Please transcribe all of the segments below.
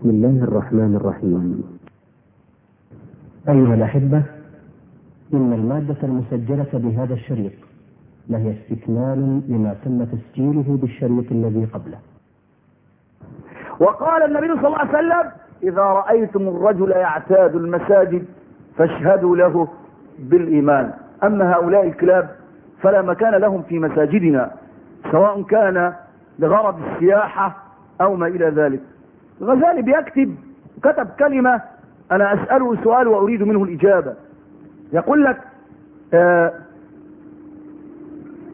بسم الله الرحمن الرحيم. أيها الأحبة إن المادة المسجلة بهذا الشريط لهي استكمال لما تم تسجيله بالشريط الذي قبله. وقال النبي صلى الله عليه وسلم إذا رأيتم الرجل يعتاد المساجد فاشهدوا له بالإيمان. أما هؤلاء الكلاب فلا مكان لهم في مساجدنا سواء كان لغرض السياحة أو ما إلى ذلك. الغزالي بيكتب كتب كلمة أنا أسأله سؤال وأريد منه الإجابة. يقول لك آه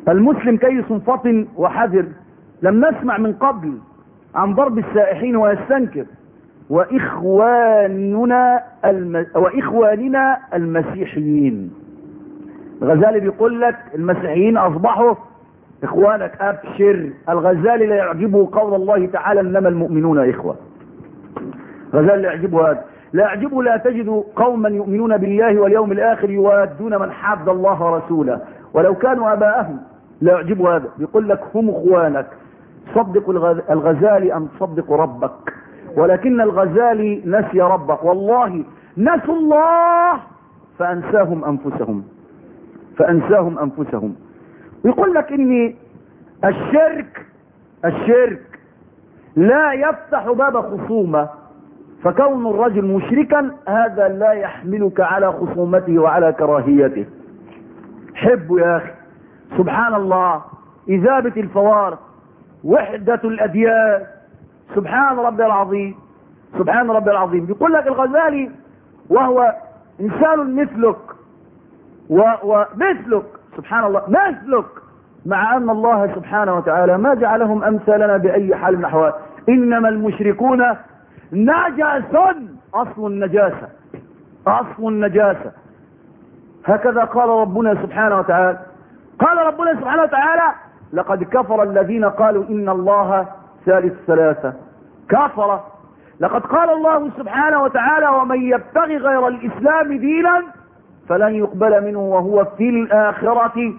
المسلم كيس فطن وحذر لم نسمع من قبل عن ضرب السائحين ويستنكر. وإخواننا الم... وإخواننا المسيحيين. الغزالي بيقول لك المسيحيين أصبحوا إخوانك أبشر. الغزالي لا يعجبه قول الله تعالى إنما المؤمنون إخوة. غزالي لا يعجبه هذا. لا يعجبه لا تجد قوما يؤمنون بالله واليوم الآخر يوادون من حاد الله ورسوله. ولو كانوا أباءهم لا يعجبه هذا. يقول لك هم إخوانك. صدق الغزالي أم تصدق ربك؟ ولكن الغزالي نسي ربك. والله نسوا الله فأنساهم أنفسهم. فأنساهم أنفسهم. ويقول لك إن الشرك الشرك لا يفتح باب خصومة. فكون الرجل مشركا هذا لا يحملك على خصومته وعلى كراهيته. حبه يا أخي. سبحان الله. إذابة الفوارق وحدة الأديان. سبحان ربي العظيم. سبحان ربي العظيم. يقول لك الغزالي وهو إنسان مثلك. ومثلك سبحان الله. مثلك. مع أن الله سبحانه وتعالى ما جعلهم أمثالنا بأي حال من الأحوال. إنما المشركون نجس أصل النجاسة أصل النجاسة. هكذا قال ربنا سبحانه وتعالى. قال ربنا سبحانه وتعالى لقد كفر الذين قالوا إن الله ثالث ثلاثة. كفر. لقد قال الله سبحانه وتعالى ومن يبتغي غير الإسلام دينا فلن يقبل منه وهو في الآخرة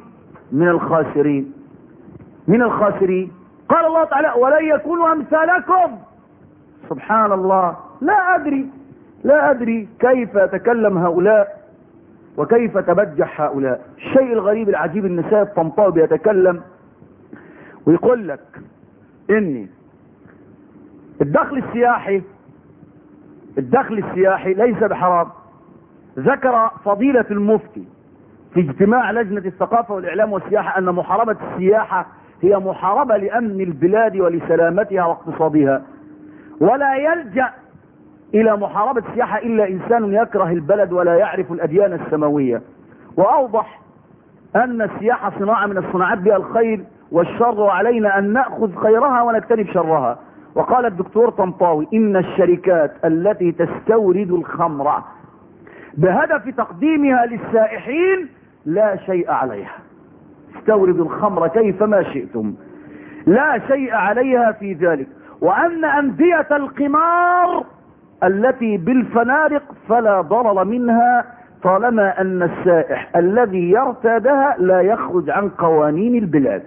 من الخاسرين. من الخاسرين. قال الله تعالى ولن يكونوا أمثالكم. سبحان الله. لا أدري. لا أدري كيف يتكلم هؤلاء وكيف تبجح هؤلاء. الشيء الغريب العجيب النساء الطنطاوي بيتكلم ويقول لك إني الدخل السياحي الدخل السياحي ليس بحرام. ذكر فضيلة المفتي في اجتماع لجنة الثقافة والإعلام والسياحة أن محاربة السياحة هي محاربة لأمن البلاد ولسلامتها واقتصادها. ولا يلجأ إلى محاربة السياحة إلا إنسان يكره البلد ولا يعرف الأديان السماوية. وأوضح أن السياحة صناعة من الصناعات بها الخير والشر وعلينا أن نأخذ خيرها ونجتنب شرها. وقال الدكتور طنطاوي إن الشركات التي تستورد الخمر بهدف تقديمها للسائحين لا شيء عليها. استوردوا الخمر كيفما شئتم. لا شيء عليها في ذلك. وأن أندية القمار التي بالفنادق فلا ضرر منها طالما أن السائح الذي يرتادها لا يخرج عن قوانين البلاد.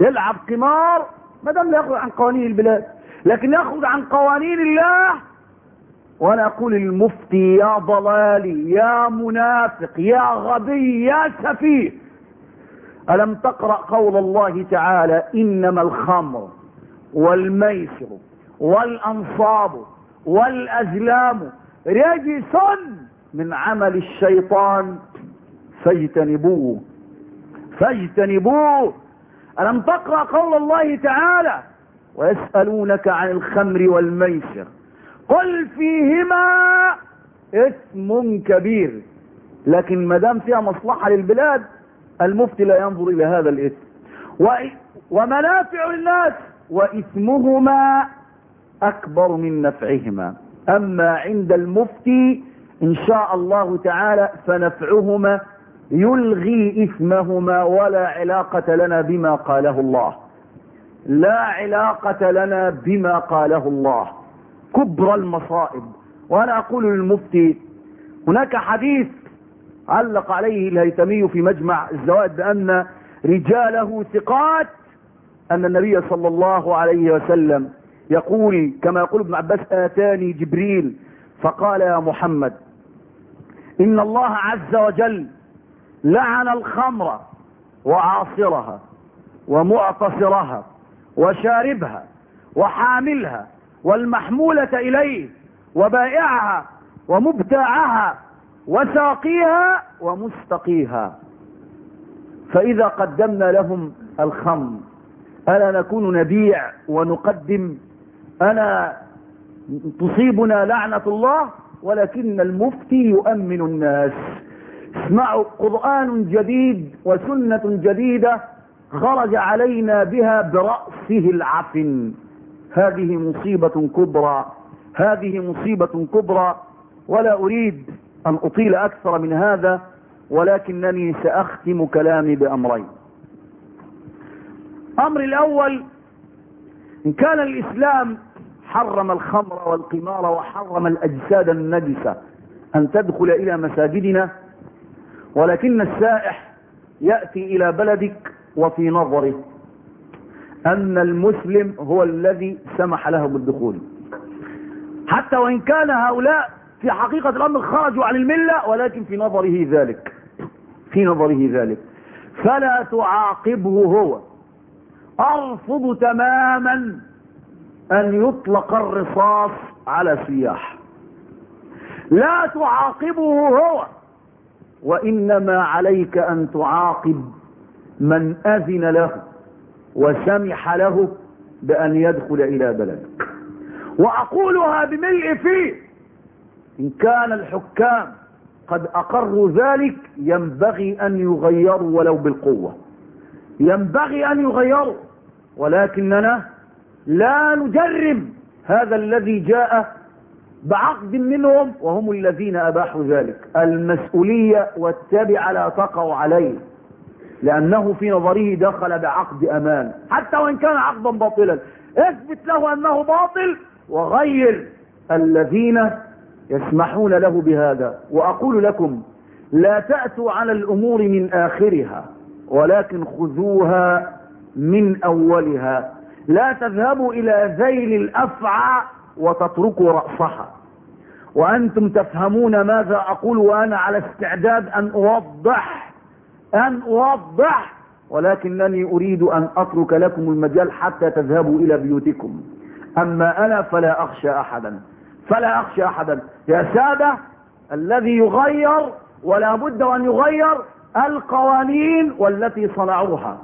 يلعب قمار ما دام لا يخرج عن قوانين البلاد لكن يخرج عن قوانين الله. وأنا أقول المفتي يا ضلالي يا منافق يا غبي يا سفيه ألم تقرأ قول الله تعالى إنما الخمر والميسر والأنصاب والأزلام رجس من عمل الشيطان. فاجتنبوه فاجتنبوه. ألم تقرأ قول الله تعالى ويسألونك عن الخمر والميسر قل فيهما اسم كبير. لكن ما دام فيها مصلحة للبلاد المفتي لا ينظر إلى هذا الاسم ومنافع للناس. وإثمهما أكبر من نفعهما. أما عند المفتي إن شاء الله تعالى فنفعهما يلغي إثمهما ولا علاقة لنا بما قاله الله. لا علاقة لنا بما قاله الله. كبر المصائب. وأنا أقول للمفتي هناك حديث علق عليه الهيتمي في مجمع الزوائد بأن رجاله ثقات أن النبي صلى الله عليه وسلم يقول كما يقول ابن عباس آتاني جبريل. فقال يا محمد إن الله عز وجل لعن الخمر وعاصرها ومعتصرها وشاربها وحاملها والمحمولة إليه وبائعها ومبتاعها وساقيها ومستقيها. فإذا قدمنا لهم الخمر ألا نكون نبيع ونقدم؟ ألا تصيبنا لعنة الله؟ ولكن المفتي يؤمن الناس. اسمعوا قرآن جديد وسنة جديدة خرج علينا بها برأسه العفن. هذه مصيبة كبرى. هذه مصيبة كبرى. ولا أريد أن أطيل أكثر من هذا ولكنني سأختم كلامي بأمرين. أمر الأول إن كان الإسلام حرم الخمر والقمار وحرم الأجساد النجسة أن تدخل إلى مساجدنا ولكن السائح يأتي إلى بلدك وفي نظره أن المسلم هو الذي سمح له بالدخول. حتى وإن كان هؤلاء في حقيقة الأمر خرجوا عن الملة ولكن في نظره ذلك في نظره ذلك. فلا تعاقبه هو. أرفض تماما أن يطلق الرصاص على سياح. لا تعاقبه هو وإنما عليك أن تعاقب من أذن له وسمح له بأن يدخل إلى بلدك. وأقولها بملء فيه إن كان الحكام قد أقروا ذلك ينبغي أن يغيروا ولو بالقوة. ينبغي أن يغيروا. ولكننا لا نجرم هذا الذي جاء بعقد منهم وهم الذين أباحوا ذلك. المسؤولية والتبع لا تقع عليه لأنه في نظره دخل بعقد أمان حتى وإن كان عقدا باطلا. اثبت له أنه باطل وغير الذين يسمحون له بهذا. وأقول لكم لا تأتوا على الأمور من آخرها ولكن خذوها من أولها. لا تذهبوا إلى ذيل الأفعى وتتركوا رأسها. وأنتم تفهمون ماذا أقول وأنا على استعداد أن أوضح أن أوضح ولكنني أريد أن أترك لكم المجال حتى تذهبوا إلى بيوتكم. أما أنا فلا أخشى أحدا. فلا أخشى أحدا. يا سادة الذي يغير ولا بد أن يغير القوانين والتي صنعوها.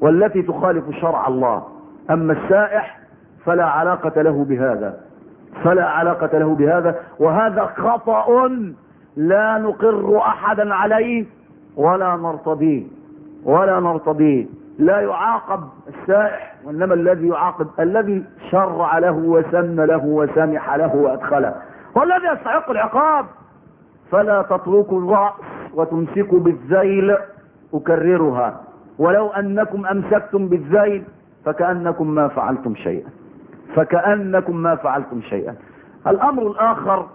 والتي تخالف شرع الله. أما السائح فلا علاقة له بهذا. فلا علاقة له بهذا. وهذا خطأ لا نقر أحدا عليه ولا نرتضيه ولا نرتضيه. لا يعاقب السائح وإنما الذي يعاقب الذي شرع له وسن له وسمح له وأدخله. والذي يستحق العقاب. فلا تتركوا الرأس وتمسكوا بالذيل أكررها. ولو أنكم أمسكتم بالذيل فكأنكم ما فعلتم شيئا. فكأنكم ما فعلتم شيئا. الأمر الآخر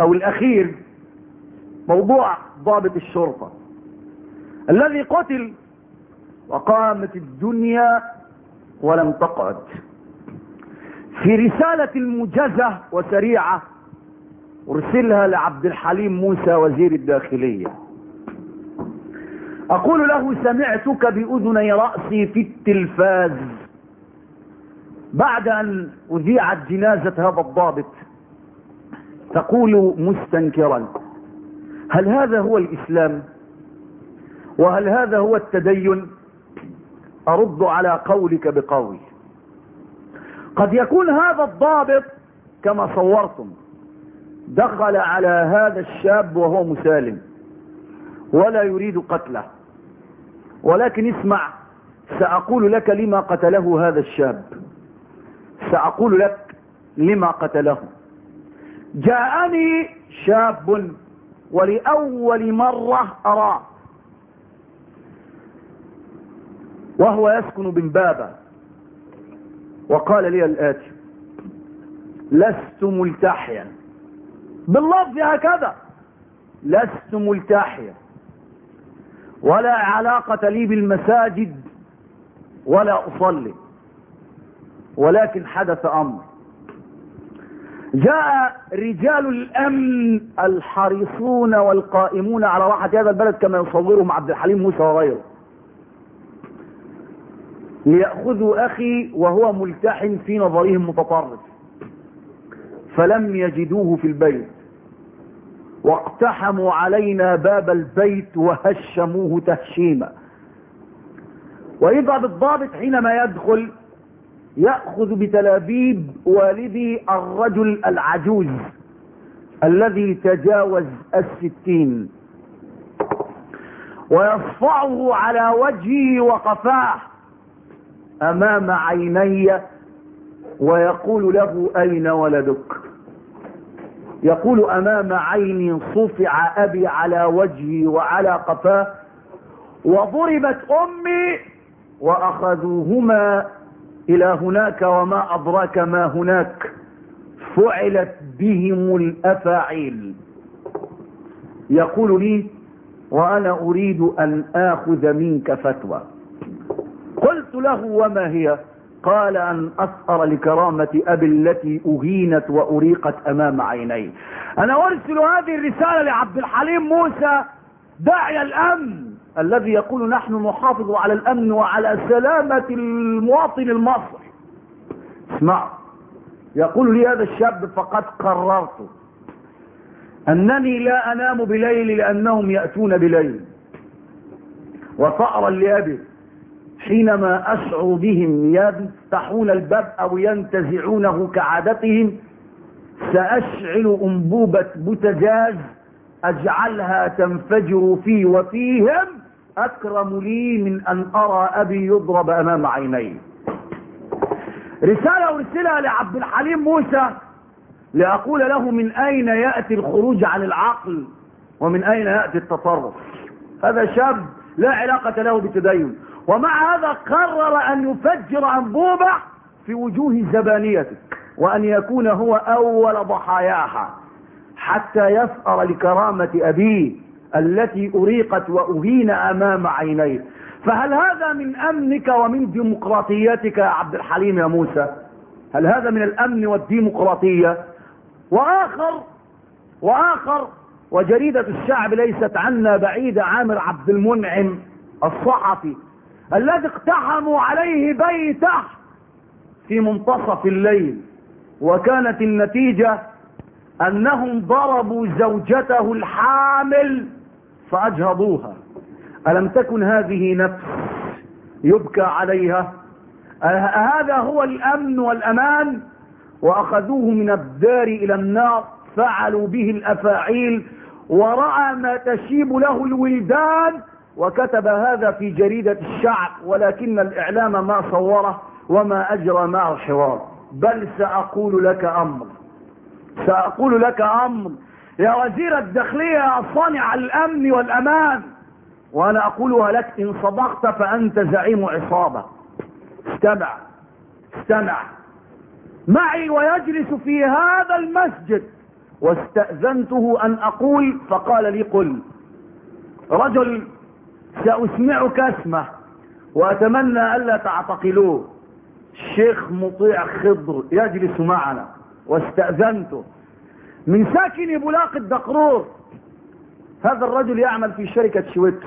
أو الأخير موضوع ضابط الشرطة. الذي قتل وقامت الدنيا ولم تقعد. في رسالة موجزة وسريعة أرسلها لعبد الحليم موسى وزير الداخلية. أقول له سمعتك باذني رأسي في التلفاز بعد أن أذيعت جنازة هذا الضابط. تقول مستنكرا هل هذا هو الإسلام؟ وهل هذا هو التدين؟ أرد على قولك بقول قد يكون هذا الضابط كما صورتم دخل على هذا الشاب وهو مسالم ولا يريد قتله. ولكن اسمع سأقول لك لما قتله هذا الشاب. سأقول لك لما قتله. جاءني شاب ولأول مرة أراه. وهو يسكن بمبابة وقال لي الآتي لست ملتحيا. باللفظ هكذا لست ملتحيا. ولا علاقة لي بالمساجد ولا أصلي ولكن حدث أمر. جاء رجال الأمن الحريصون والقائمون على راحة هذا البلد كما يصورهم عبد الحليم موسى وغيره. ليأخذوا أخي وهو ملتحن في نظرهم متطرف فلم يجدوه في البيت. واقتحموا علينا باب البيت وهشموه تهشيما. وإذا بالضابط حينما يدخل يأخذ بتلابيب والدي الرجل العجوز الذي تجاوز الستين. ويصفعه على وجهه وقفاه أمام عيني ويقول له أين ولدك؟ يقول أمام عيني صفع أبي على وجهي وعلى قفاه وضربت أمي وأخذوهما إلى هناك وما أدراك ما هناك فعلت بهم الأفاعيل. يقول لي وأنا أريد أن آخذ منك فتوى. قلت له وما هي؟ قال أن أسأر لكرامة أبي التي أهينت وأريقت أمام عيني. أنا أرسل هذه الرسالة لعبد الحليم موسى داعي الأمن الذي يقول نحن نحافظ على الأمن وعلى سلامة المواطن المصري. اسمع يقول لي هذا الشاب فقد قررت أنني لا أنام بليل لأنهم يأتون بليل. وثأرا لأبي حينما أشعر بهم يفتحون الباب أو ينتزعونه كعادتهم سأشعل أنبوبة بوتجاز أجعلها تنفجر في وفيهم. أكرم لي من أن أرى أبي يضرب أمام عيني رسالة أرسلها لعبد الحليم موسى لأقول له من أين يأتي الخروج عن العقل ومن أين يأتي التطرف؟ هذا شاب لا علاقة له بالتدين ومع هذا قرر أن يفجر أنبوبة في وجوه زبانيتك وأن يكون هو أول ضحاياها حتى يثأر لكرامة أبيه التي أريقت وأهين أمام عينيه. فهل هذا من أمنك ومن ديمقراطيتك يا عبد الحليم يا موسى؟ هل هذا من الأمن والديمقراطية؟ وآخر وآخر وجريدة الشعب ليست عنا بعيدة عامر عبد المنعم الصحفي. الذي اقتحموا عليه بيته في منتصف الليل. وكانت النتيجة أنهم ضربوا زوجته الحامل فأجهضوها. ألم تكن هذه نفس يبكى عليها؟ هذا هو الأمن والأمان؟ وأخذوه من الدار إلى النار فعلوا به الأفاعيل ورأى ما تشيب له الولدان وكتب هذا في جريدة الشعب ولكن الإعلام ما صوره وما أجرى معه حوار. بل سأقول لك أمر. سأقول لك أمر. يا وزير الداخلية يا صانع الأمن والأمان. وأنا أقولها لك إن صدقت فأنت زعيم عصابة. استمع. استمع. معي ويجلس في هذا المسجد. واستأذنته أن أقول فقال لي قل. رجل سأسمعك اسمه وأتمنى ألا تعتقلوه. الشيخ مطيع خضر يجلس معنا واستأذنته. من ساكن بلاق الدقرور هذا الرجل يعمل في شركة شويتس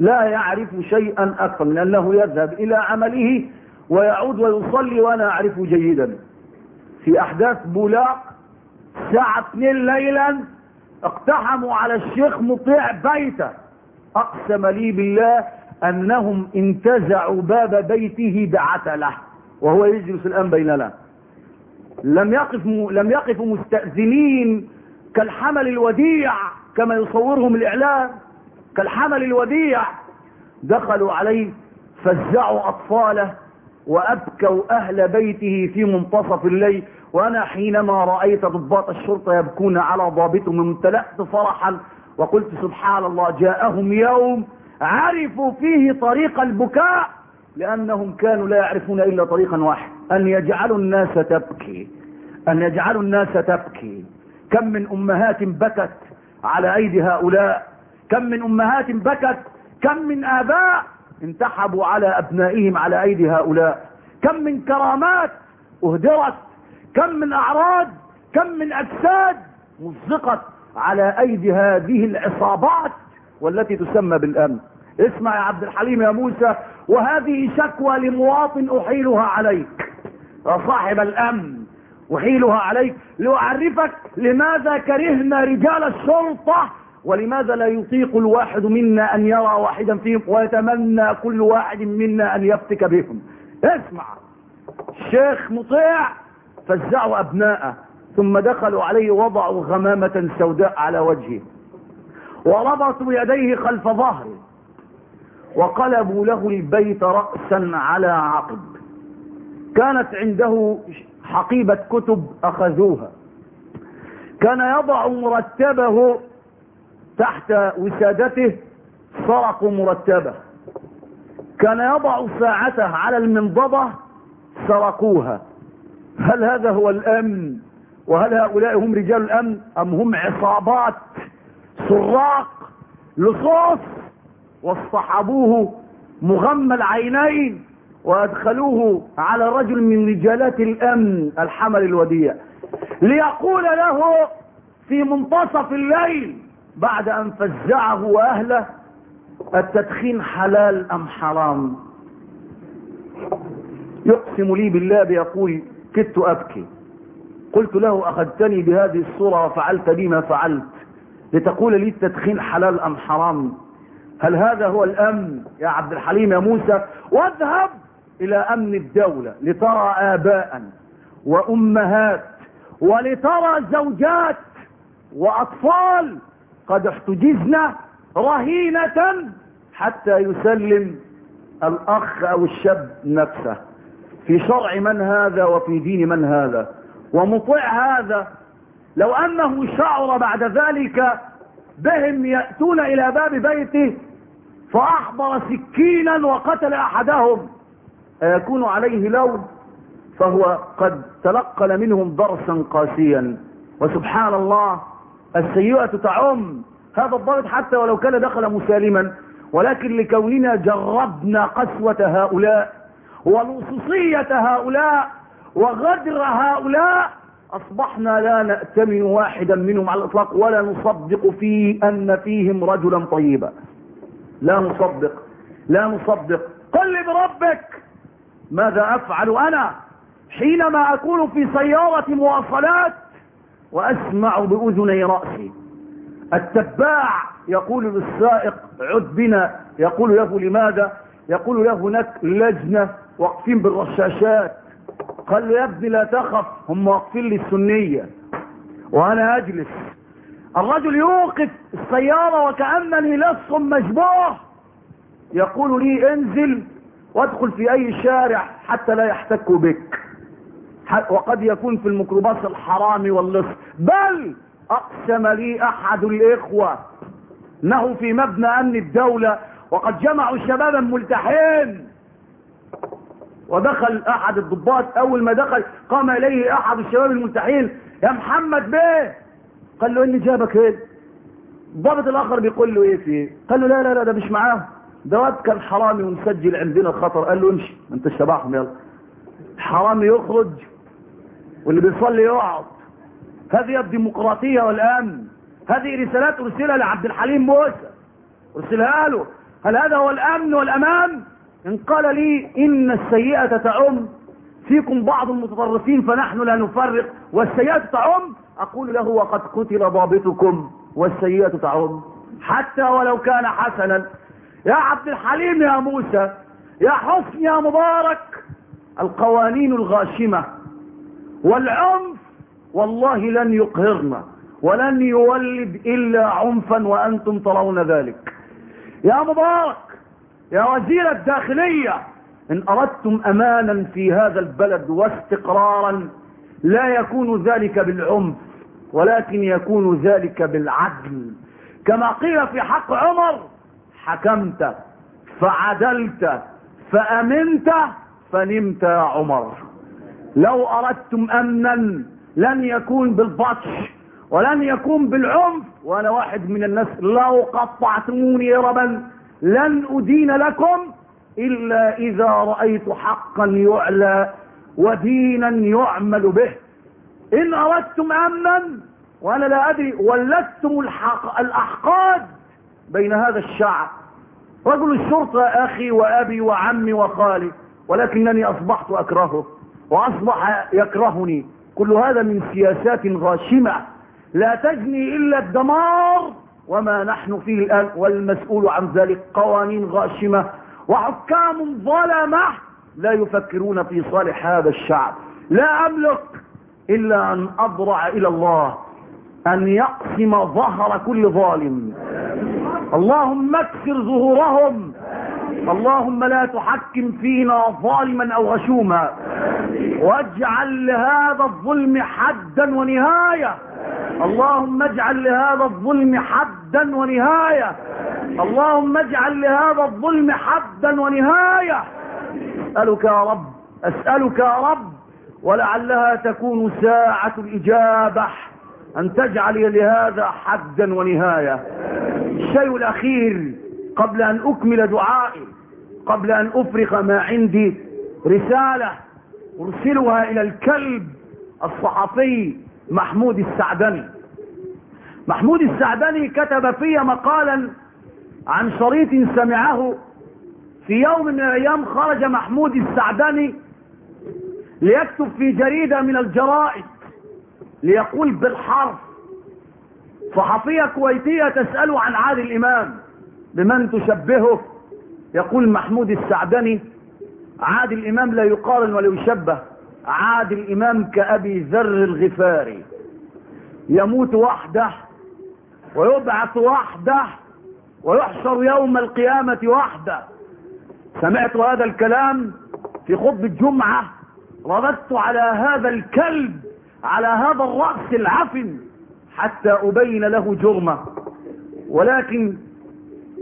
لا يعرف شيئا أكثر من أنه يذهب إلى عمله ويعود ويصلي وأنا أعرفه جيدا. في أحداث بولاق الساعة 2 ليلا اقتحموا على الشيخ مطيع بيته. أقسم لي بالله أنهم انتزعوا باب بيته بعتلة وهو يجلس الآن بيننا. لم يقف لم يقفوا مستأذنين كالحمل الوديع كما يصورهم الإعلام. كالحمل الوديع. دخلوا عليه فزعوا أطفاله وأبكوا أهل بيته في منتصف الليل. وأنا حينما رأيت ضباط الشرطة يبكون على ضابطهم امتلأت فرحا. وقلت سبحان الله جاءهم يوم عرفوا فيه طريق البكاء لأنهم كانوا لا يعرفون إلا طريقا واحد أن يجعلوا الناس تبكي. أن يجعلوا الناس تبكي. كم من أمهات بكت على أيدي هؤلاء؟ كم من أمهات بكت؟ كم من آباء انتحبوا على أبنائهم على أيدي هؤلاء؟ كم من كرامات أهدرت؟ كم من أعراض؟ كم من أجساد مزقت؟ على أيدي هذه العصابات والتي تسمى بالأمن. اسمع يا عبد الحليم يا موسى وهذه شكوى لمواطن أحيلها عليك. يا صاحب الأمن أحيلها عليك. لأعرفك لماذا كرهنا رجال الشرطه ولماذا لا يطيق الواحد منا أن يرى واحدا فيهم ويتمنى كل واحد منا أن يفتك بهم. اسمع الشيخ مطيع فزعوا أبناءه. ثم دخلوا عليه وضعوا غمامة سوداء على وجهه وربطوا يديه خلف ظهره وقلبوا له البيت رأسا على عقب. كانت عنده حقيبة كتب أخذوها. كان يضع مرتبه تحت وسادته سرقوا مرتبه. كان يضع ساعته على المنضدة سرقوها هل هذا هو الأمن؟ وهل هؤلاء هم رجال الأمن أم هم عصابات سراق لصوص واصطحبوه مغمى العينين وأدخلوه على رجل من رجالات الأمن الحمل الوديع ليقول له في منتصف الليل بعد أن فزعه وأهله التدخين حلال أم حرام؟ يقسم لي بالله بيقول كدت أبكي. قلت له أخذتني بهذه الصورة وفعلت بي ما فعلت. لتقول لي التدخين حلال أم حرام؟ هل هذا هو الأمن يا عبد الحليم يا موسى؟ واذهب إلى أمن الدولة لترى آباء وأمهات ولترى زوجات وأطفال قد احتجزنا رهينة حتى يسلم الأخ أو الشاب نفسه. في شرع من هذا وفي دين من هذا. ومطيع هذا لو أنه شعر بعد ذلك بهم يأتون إلى باب بيته فأحضر سكينا وقتل أحدهم أيكون عليه لوم فهو قد تلقل منهم درسا قاسيا وسبحان الله السيئة تعم هذا الضابط حتى ولو كان دخل مسالما ولكن لكوننا جربنا قسوة هؤلاء ولصوصية هؤلاء وغدر هؤلاء أصبحنا لا نأتمن واحدا منهم على الإطلاق ولا نصدق في أن فيهم رجلا طيبا. لا نصدق لا نصدق. قل بربك ماذا أفعل أنا حينما أكون في سيارة مواصلات وأسمع بأذني رأسي؟ التباع يقول للسائق عد بنا. يقول له لماذا؟ يقول له هناك لجنة واقفين بالرشاشات. قال له يا ابني لا تخف هم واقفين لي السنية وأنا أجلس. الرجل يوقف السيارة وكأنني لص مشبوه يقول لي انزل وادخل في أي شارع حتى لا يحتكوا بك. وقد يكون في الميكروباص الحرامي واللص. بل أقسم لي أحد الإخوة إنه في مبنى أمن الدولة وقد جمعوا شبابا ملتحين. ودخل أحد الضباط أول ما دخل قام إليه أحد الشباب الملتحين يا محمد بيه؟ قال له إيه اللي جابك هنا الضابط الآخر بيقول له إيه في إيه؟ قال له لا لا لا ده مش معاه ده واد كان حرامي ومسجل عندنا الخطر. قال له امشي أنت شبعهم يلا. حرامي يخرج واللي بيصلي يقعد. هذه الديمقراطية والامن هذه رسالات أرسلها لعبد الحليم موسى أرسلها له. هل هذا هو الأمن والأمان؟ إن قال لي إن السيئة تعم فيكم بعض المتطرفين فنحن لا نفرق والسيئة تعم أقول له وقد قتل ضابطكم والسيئة تعم. حتى ولو كان حسنا. يا عبد الحليم يا موسى يا حسن يا مبارك القوانين الغاشمة والعنف والله لن يقهرنا ولن يولد إلا عنفا وأنتم ترون ذلك. يا مبارك يا وزير الداخلية إن أردتم أمانا في هذا البلد واستقرارا لا يكون ذلك بالعنف ولكن يكون ذلك بالعدل. كما قيل في حق عمر حكمت فعدلت فأمنت فنمت يا عمر. لو أردتم أمنا لن يكون بالبطش ولن يكون بالعنف. وأنا واحد من الناس لو قطعتموني ربا لن أدين لكم إلا إذا رأيت حقا يعلى ودينا يعمل به. إن أردتم أمنا وأنا لا أدري ولدتم الحق الأحقاد بين هذا الشعب. رجل الشرطة أخي وأبي وعمي وخالي ولكنني أصبحت أكرهه وأصبح يكرهني. كل هذا من سياسات غاشمة. لا تجني إلا الدمار. وما نحن فيه الآن والمسؤول عن ذلك قوانين غاشمة وحكام ظلمة لا يفكرون في صالح هذا الشعب. لا أملك إلا أن أضرع إلى الله أن يقسم ظهر كل ظالم. اللهم اكسر ظهورهم. اللهم لا تحكم فينا ظالما أو غشوما. واجعل لهذا الظلم حدا ونهاية. اللهم اجعل لهذا الظلم حدا ونهاية. اللهم اجعل لهذا الظلم حدا ونهاية. أسألك يا رب أسألك يا رب ولعلها تكون ساعة الإجابة أن تجعل لهذا حدا ونهاية. الشيء الأخير قبل أن أكمل دعائي قبل أن أفرغ ما عندي رسالة أرسلها إلى الكلب الصحفي محمود السعدني. محمود السعدني كتب في مقالا عن شريط سمعه. في يوم من الأيام خرج محمود السعدني ليكتب في جريدة من الجرائد ليقول بالحرف صحفية كويتية تسأل عن عادل إمام بمن تشبهه؟ يقول محمود السعدني عادل الإمام لا يقارن ولا يشبه. عادل الإمام كأبي ذر الغفاري. يموت وحده ويبعث وحده ويحشر يوم القيامة وحده. سمعت هذا الكلام في خطبة جمعة رددت على هذا الكلب على هذا الرأس العفن حتى أبين له جرمة. ولكن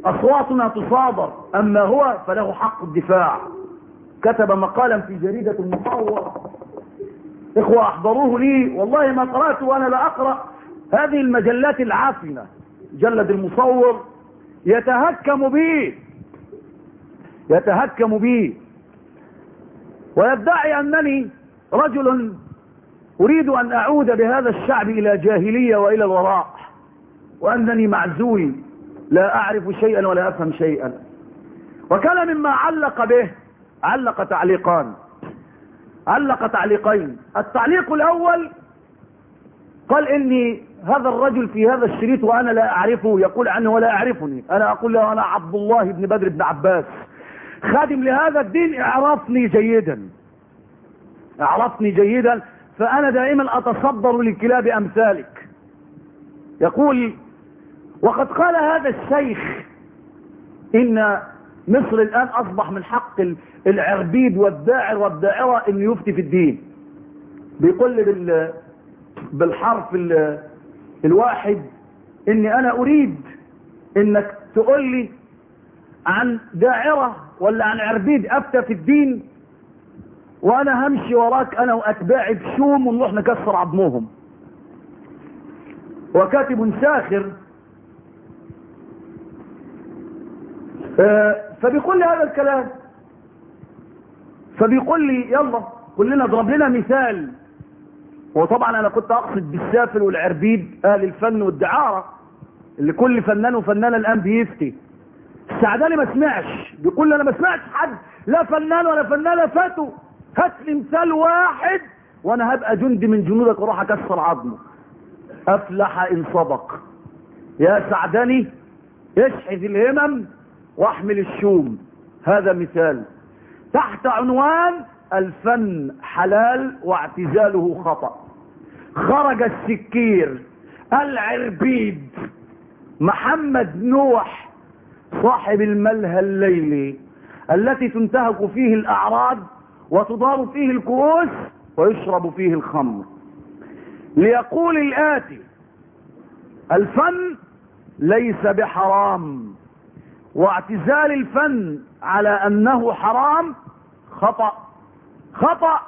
أصواتنا تصادر أما هو فله حق الدفاع. كتب مقالا في جريدة المصور. إخوة أحضروه لي. والله ما قرأت وأنا لا أقرأ. هذه المجلات العافنة جلد المصور يتهكم بي يتهكم بي ويدعي أنني رجل أريد أن أعود بهذا الشعب إلى جاهلية وإلى الوراء. وأنني معزول لا أعرف شيئا ولا أفهم شيئا. وكان مما علق به علق تعليقان. علق تعليقين. التعليق الأول قال إني هذا الرجل في هذا الشريط وأنا لا أعرفه. يقول عنه ولا أعرفني. أنا أقول له أنا عبد الله بن بدر بن عباس. خادم لهذا الدين اعرفني جيدا. اعرفني جيدا. فأنا دائما أتصدر لكلاب أمثالك. يقول وقد قال هذا الشيخ إن مصر الآن أصبح من حق العربيد والداعر والداعرة أن يفتي في الدين. بيقول لي بال بالحرف ال الواحد إني أنا أريد إنك تقول لي عن داعرة ولا عن عربيد أفتى في الدين وأنا همشي وراك أنا وأتباعي بشوم ونروح نكسر عظمهم. وكاتب ساخر فبيقول لي هذا الكلام. فبيقول لي يلا كلنا اضرب لنا مثال. وطبعا أنا كنت أقصد بالسافل والعربيد أهل الفن والدعارة اللي كل فنان وفنانة الآن بيفتي. السعداني ما سمعش بيقول أنا ما سمعتش حد لا فنان ولا فنانة فاتوا. هات لي مثال واحد وأنا هبقى جندي من جنودك وأروح أكسر عظمه. أفلح إن صدق. يا سعداني اشحذ الهمم. واحمل الشوم. هذا مثال. تحت عنوان الفن حلال واعتزاله خطأ. خرج السكير العربيد محمد نوح صاحب الملهى الليلي التي تنتهك فيه الأعراض وتدار فيه الكؤوس ويشرب فيه الخمر. ليقول الآتي الفن ليس بحرام. واعتزال الفن على أنه حرام خطأ. خطأ.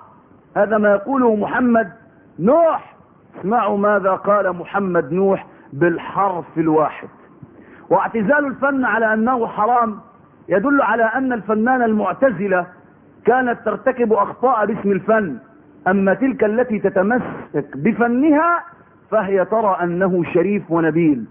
هذا ما يقوله محمد نوح. اسمعوا ماذا قال محمد نوح بالحرف الواحد. واعتزال الفن على أنه حرام يدل على أن الفنان المعتزلة كانت ترتكب أخطاء باسم الفن. أما تلك التي تتمسك بفنها فهي ترى أنه شريف ونبيل.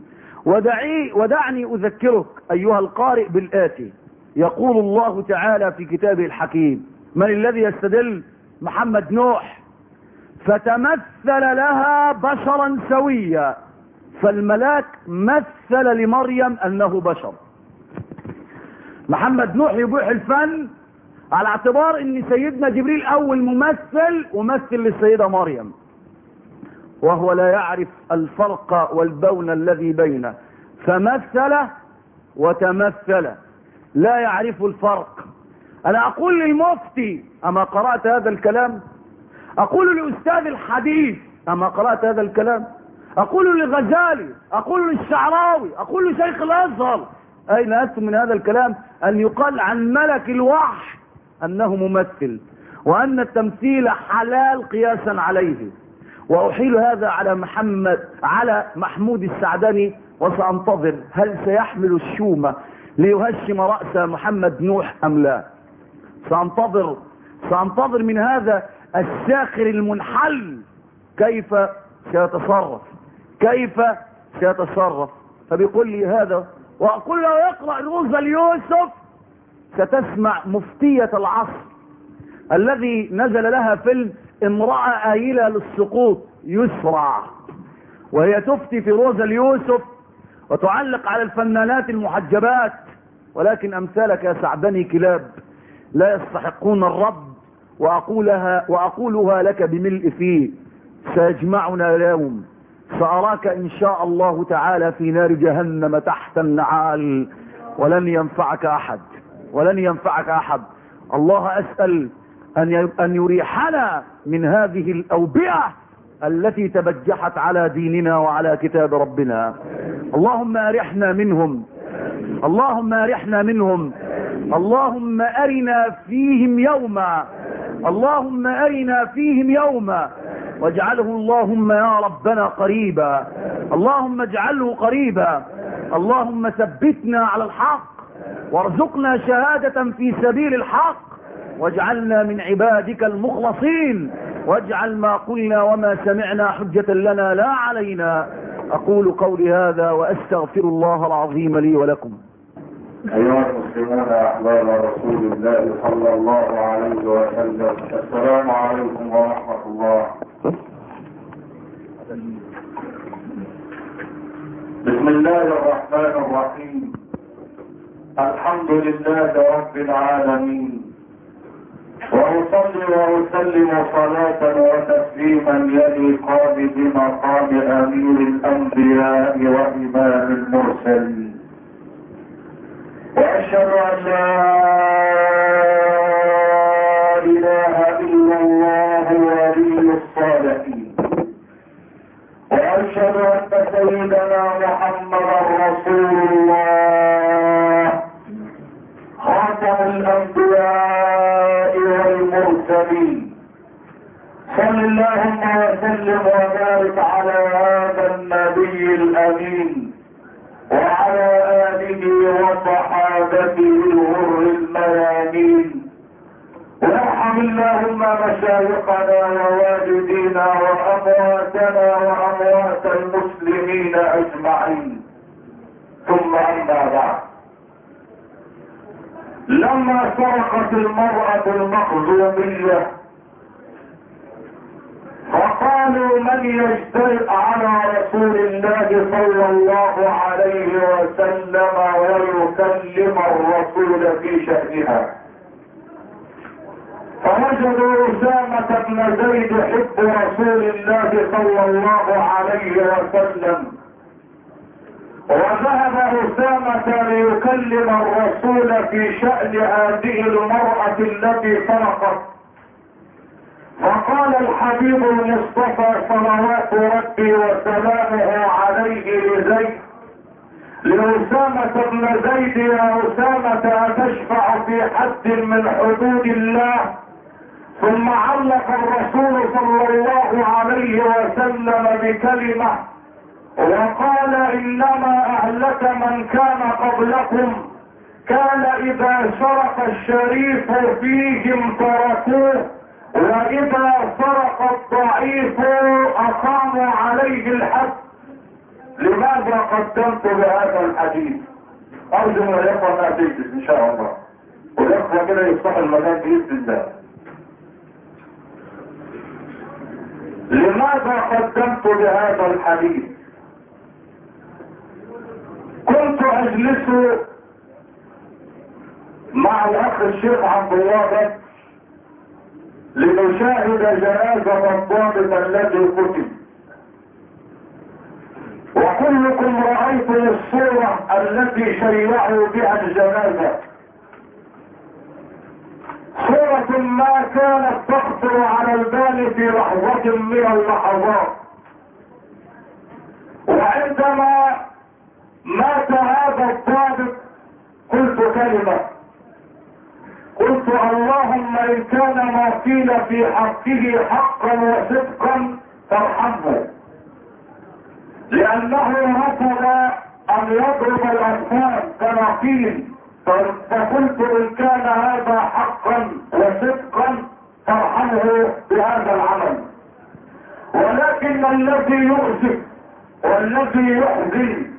ودعي ودعني أذكرك أيها القارئ بالآتي. يقول الله تعالى في كتابه الحكيم من الذي يستدل محمد نوح؟ فتمثل لها بشرا سويا. فالملاك مثل لمريم أنه بشر. محمد نوح يبيح الفن على اعتبار إن سيدنا جبريل أول ممثل ومثل للسيدة مريم. وهو لا يعرف الفرق والبون الذي بينه. فمثل وتمثل لا يعرف الفرق. أنا أقول للمفتي أما قرأت هذا الكلام؟ أقول لاستاذ الحديث أما قرأت هذا الكلام؟ أقول للغزالي أقول للشعراوي أقول لشيخ الأزهر. أين أنتم من هذا الكلام؟ أن يقال عن ملك الوحي أنه ممثل وأن التمثيل حلال قياسا عليه. وأحيل هذا على محمد على محمود السعدني وسأنتظر هل سيحمل الشومة ليهشم رأس محمد نوح أم لا. سأنتظر سأنتظر من هذا الساخر المنحل كيف سيتصرف كيف سيتصرف. فبيقول لي هذا وأقول له يقرأ روزا ليوسف ستسمع مفتية العصر الذي نزل لها فيلم امرأة آيلة للسقوط يسرع وهي تفتي في روزا اليوسف وتعلق على الفنانات المحجبات. ولكن أمثالك يا سعدني كلاب لا يستحقون الرد وأقولها وأقولها لك بملء فيه. سيجمعنا اليوم. سأراك إن شاء الله تعالى في نار جهنم تحت النعال. ولن ينفعك أحد. ولن ينفعك أحد. الله أسأل أن أن يريحنا من هذه الأوبئة التي تبجحت على ديننا وعلى كتاب ربنا. اللهم أرحنا منهم. اللهم أرحنا منهم. اللهم أرنا فيهم يوما. اللهم أرنا فيهم يوما. واجعله اللهم يا ربنا قريبا. اللهم اجعله قريبا. اللهم ثبتنا على الحق. وارزقنا شهادة في سبيل الحق. واجعلنا من عبادك المخلصين. واجعل ما قلنا وما سمعنا حجة لنا لا علينا. أقول قولي هذا وأستغفر الله العظيم لي ولكم. أيها المسلمون أحباب رسول الله صلى الله عليه وسلم السلام عليكم ورحمة الله. بسم الله الرحمن الرحيم. الحمد لله رب العالمين. وأصلي وأسلم صلاة وتسليما يليقان بمقام أمير الأنبياء وإمام المرسلين. وأشهد أن لا إله إلا الله ولي الصالحين. وأشهد أن سيدنا محمدا رسول الله خاتم الأنبياء والمرسلين صل اللهم وسلم وبارك على هذا النبي الأمين وعلى آله وصحابته الغر الميامين. وارحم اللهم مشايخنا ووالدينا وأمواتنا وأموات المسلمين أجمعين. ثم أما بعد. لما سرقت المرأة المخزومية فقالوا من يجترئ على رسول الله صلى الله عليه وسلم ويكلم الرسول في شأنها؟ فوجدوا أسامة بن زيد حب رسول الله صلى الله عليه وسلم وذهب أسامة ليكلم الرسول في شأن هذه المرأة التي سرقت فقال الحبيب المصطفى صلوات ربي وسلامه عليه لزيد لأسامة بن زيد يا أسامة أتشفع في حد من حدود الله؟ ثم علق الرسول صلى الله عليه وسلم بكلمة وقال إنما أهلك من كان قبلكم كان إذا سرق الشريف فيهم تركوه وإذا سرق الضعيف اقاموا عليه الحد. لماذا قدمت بهذا الحديث؟ أرجو أن الاخوه ما تجلس إن شاء الله. والاخوه كده يفتحوا المكان بإذن الله. لماذا قدمت بهذا الحديث؟ كنت أجلس مع الأخ الشيخ عبد الله لنشاهد جنازة الضابط الذي قتل. وكلكم رأيتم الصورة التي شيعوا بها الجنازة. صورة ما كانت تخطر على البال في لحظة من اللحظات. وعندما مات هذا الضابط قلت كلمة. قلت اللهم إن كان ما قيل في حقه حقا وصدقا فارحمه. لأنه رفض أن يضرب الاطفال كما قيل. فقلت إن كان هذا حقا وصدقا فارحمه بهذا العمل. ولكن الذي يؤذي والذي يحزن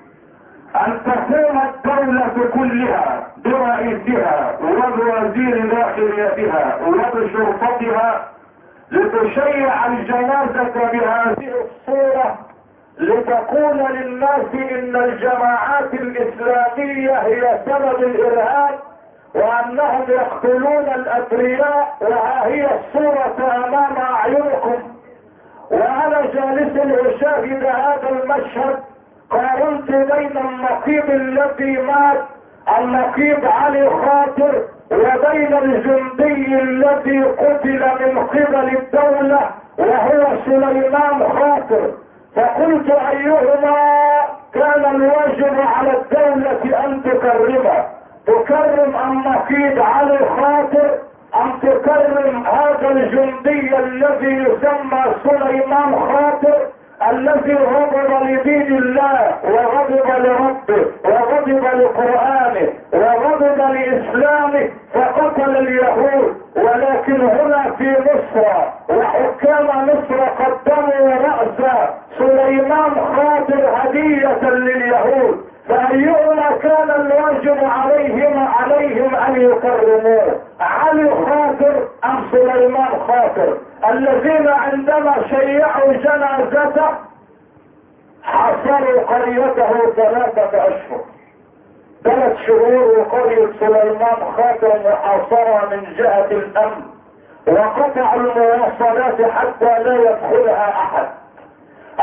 أن تقوم الدولة كلها برئيسها وبوزير داخليتها وبشرطتها لتشيع الجنازة بهذه الصورة لتقول للناس إن الجماعات الإسلامية هي سبب الإرهاب وأنهم يقتلون الابرياء وها هي الصورة أمام أعينكم. وأنا جالس اشاهد هذا المشهد قارنت بين النقيب الذي مات النقيب علي خاطر وبين الجندي الذي قتل من قبل الدولة وهو سليمان خاطر. فقلت أيهما كان الواجب على الدولة أن تكرمه؟ تكرم النقيب علي خاطر أم تكرم هذا الجندي الذي يسمى سليمان خاطر؟ الذي غضب لدين الله وغضب لربه وغضب لقرآنه وغضب لإسلامه فقتل اليهود. ولكن هنا في مصر وحكام مصر قدموا رأس سليمان خاطر هدية لليهود. فأيهما كان الواجب عليهم عليهم أن يكرموه؟ علي خاطر أم سليمان خاطر؟ الذين عندما شيعوا جنازته حصروا قريته ثلاثة أشهر. ثلاث شهور وقرية سليمان خاطر محاصرة من جهة الأمن. وقطعوا المواصلات حتى لا يدخلها أحد.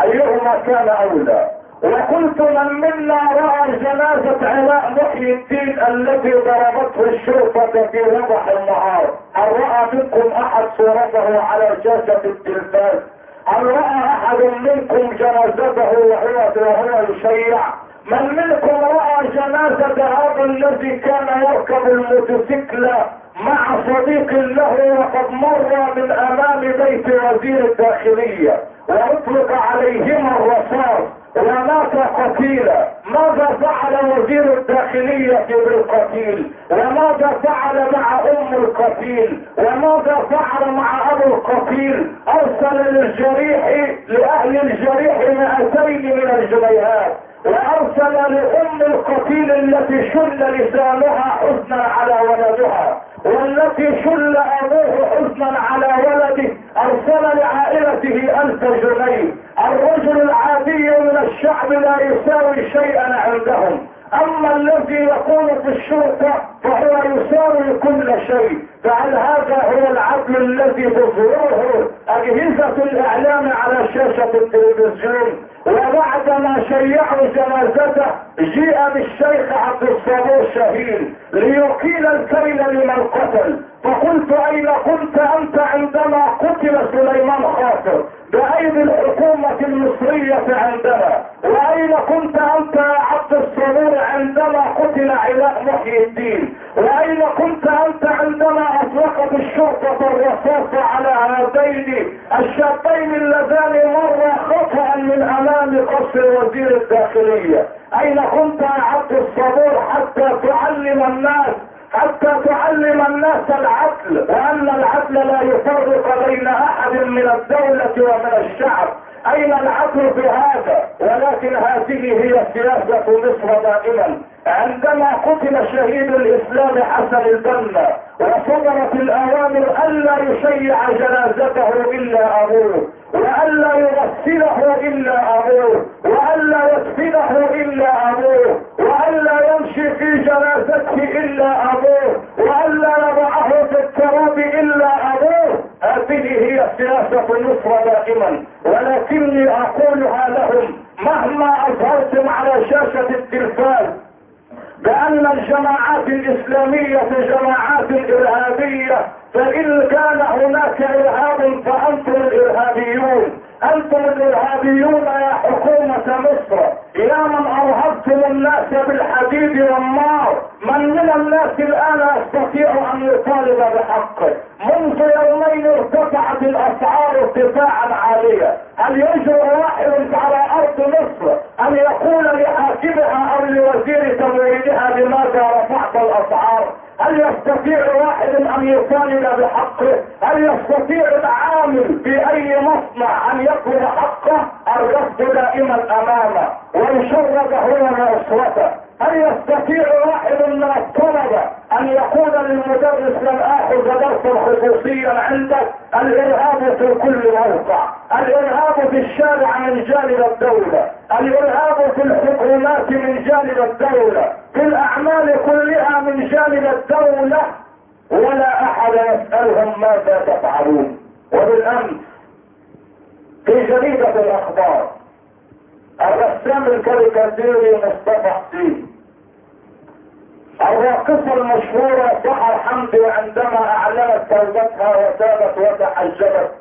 أيهما كان أولى؟ وقلت من منا رأى جنازة علاء محي الدين التي ضربته الشرطة في وضح النهار. هل رأى منكم أحد صورته على شاشة التلفاز؟ هل رأى أحد منكم جنازته وهو وهو يشيع؟ من منكم رأى جنازة هذا الذي كان يركب الموتوسيكل مع صديق له وقد مر من أمام بيت وزير الداخلية؟ وأطلق عليهما الرصاص. ومات قتيلا ماذا فعل وزير الداخلية بالقتيل وماذا فعل مع أم القتيل؟ وماذا فعل مع أبو القتيل؟ أرسل للجريح لأهل الجريح مئتين من الجنيهات وارسل لأم القتيل التي شل لسانها حزنا على ولدها والتي شل أبوه حزنا على ولده. أرسل لعائلته ألف جنيه. الرجل العادي من الشعب لا يساوي شيئا عندهم. أما الذي يكون في الشرطة فهو يساوي كل شيء. فهل هذا هو العدل الذي تظهره أجهزة الإعلام على شاشة التلفزيون؟ وبعدما شيعوا جنازته جيء بالشيخ عبد الصبور شهيد ليقيل الكيل لمن قتل. فقلت أين كنت أنت عندما قتل سليمان خاطر؟ بأيدي الحكومة المصرية عندنا. وأين كنت أنت يا عبد الصبور عندما قتل علاء محي الدين؟ وأين كنت أنت عندما أطلقت الشرطة الرصاص على هذين الشابين اللذان مرا خطأ من أمام بقصر وزير الداخلية. أين كنت يا عبد الصبور حتى تعلم الناس حتى تعلم الناس العدل؟ وان العدل لا يفرق بين أحد من الدولة ومن الشعب. أين العدل في هذا ولكن هذه هي سياسة مصر دائما. عندما قتل شهيد الإسلام حسن البنا وصدرت الأوامر الا يشيع جنازته إلا أبوه والا يغسله إلا أبوه والا يدفنه إلا أبوه والا يمشي في جنازته إلا أبوه والا يضعه في التراب إلا أبوه. هذه هي سياسة مصر دائما ولكني أقولها لهم مهما اظهرتم على شاشة التلفاز بأن الجماعات الإسلامية جماعات إرهابية فإن كان هناك إرهاب فأنتم الإرهابيون. أنتم الإرهابيون يا حكومة مصر يا من أرهبتم الناس بالحديد والنار؟ من من الناس الآن يستطيع أن يطالب بحقه؟ منذ يومين ارتفعت الأسعار ارتفاعا عاليا. هل يجرؤ واحد على أرض مصر أن يقول لحاكمها أو لوزير تمويلها لماذا رفعت الأسعار؟ هل يستطيع واحد أن يطالب بحقه؟ هل يستطيع العامل في أي مصنع أن يطلب حقه؟ الرفض دائما امامه ويشرد هو واصوته هل يستطيع واحد من الطلبة أن يقول للمدرس لم آخذ درسا خصوصيا عندك؟ الإرهاب في كل موقع. الإرهاب في الشارع من جانب الدولة. الإرهاب في الحكومات من جانب الدولة. في الأعمال كلها من جانب الدولة. ولا أحد يسألهم ماذا تفعلون. وبالأمس في جريدة الأخبار الرسام الكاريكاتيري مصطفى حسين الراقصة المشهورة سحر حمدي عندما أعلنت توبتها وتابت وتحجبت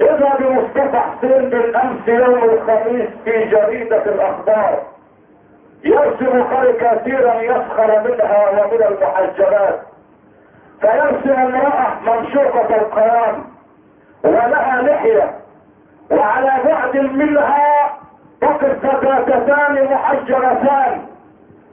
إذا بمصطفى حسين بالأمس يوم الخميس في جريدة الأخبار يرسم كاريكاتيرا يسخر منها ومن المحجبات. فيرسم امرأة منشوقة القيام ولها لحية وعلى بعد منها تقف فتاتان محجرتان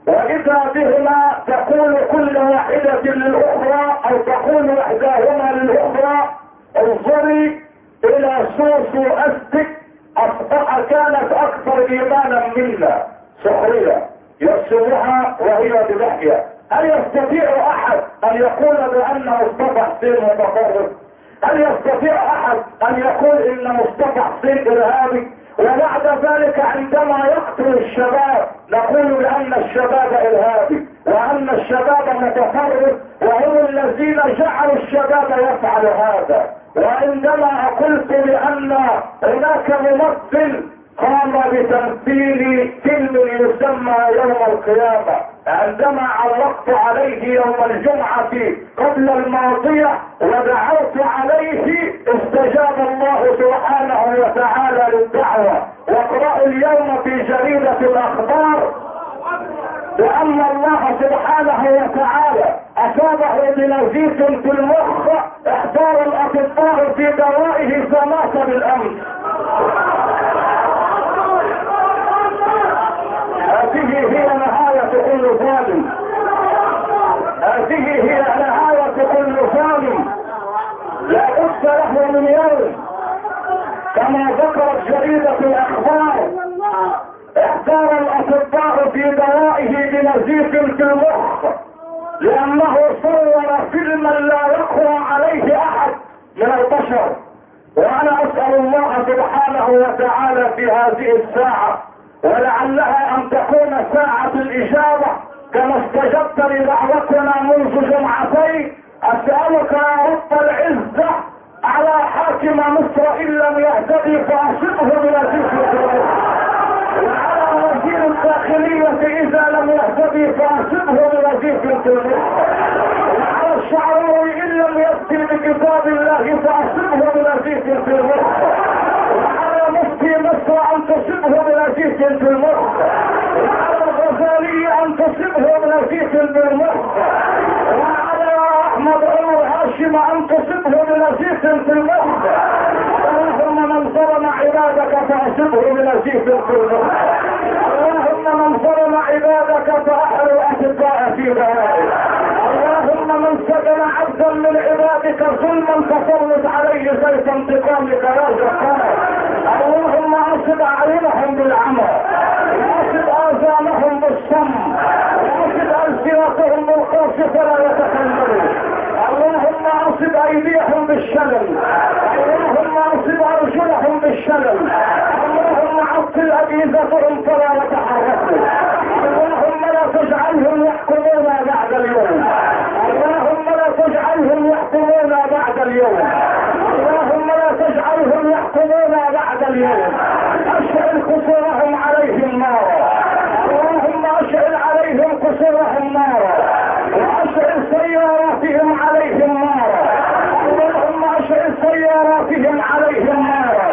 وإذا بهما تقول كل واحدة للأخرى أو تقول إحداهما للأخرى انظري إلى سوس استك أصبح كانت أكثر إيمانا منا. سخرية يرسمها وهي بلحية. هل يستطيع أحد أن يقول بأن مصطفى حسين متطرف هل يستطيع أحد أن يقول إن مصطفى حسين إرهابي؟ وبعد ذلك عندما يقتل الشباب نقول بان الشباب ارهابي وأن الشباب متفرد وهم الذين جعلوا الشباب يفعل هذا. وعندما قلت بأن هناك ممثل قام بتمثيل فيلم يسمى يوم القيامة. عندما علقت عليه يوم الجمعة قبل الماضية ودعوت عليه استجاب الله سبحانه وتعالى للدعوة. واقرأوا اليوم في جريدة الأخبار بأن الله سبحانه وتعالى أصابه بنزيف في المخ. احضار الأطباء في دوائه فمات بالأمس هذه هي نهاية كل ظالم هذه هي نهاية كل ظالم لا بد له من يوم كما ذكرت جريدة الاخبار احضار الاطباء في دوائه بنزيف في المخ لأنه صور فيلما لا يقوى عليه أحد من البشر. وأنا أسأل الله سبحانه وتعالى في هذه الساعة ولعلها أن تكون ساعة الإجابة كما استجبت لدعوتنا منذ جمعتين. أسألك يا رب العزة على حاكم مصر إن لم يهتدي فاصبه بنزيف وعلى وزير الداخلية إذا لم يهتدي فاصبه يسعى من الجيش في وعلى مصر أن تصبه من الجيش وعلى أحمد عمر هاشم أن تصبه من الجيش في اللهم من ظلم عبادك فاحرم من في المرء عبدا من عبادك ظلما فسلط عليه سيف انتقامك يا جبار اللهم اصب أعينهم بالعمى واصب آذانهم بالصم. واصب ألسنتهم بالقوس فلا يتكلمون. اللهم اصب أيديهم بالشلل. اللهم اصب أرجلهم بالشلل. اللهم عطل اجهزتهم فلا يتحركوا اللهم لا تجعلهم يحكمون بعد اليوم اللهم لا تجعلهم يحكمون بعد اليوم. اللهم لا تجعلهم يحكمون بعد اليوم. اشعل قصورهم عليهم نارا. اللهم اشعل عليهم قصورهم نارا. واشعل سياراتهم عليهم نارا. اللهم اشعل سياراتهم عليهم نارا.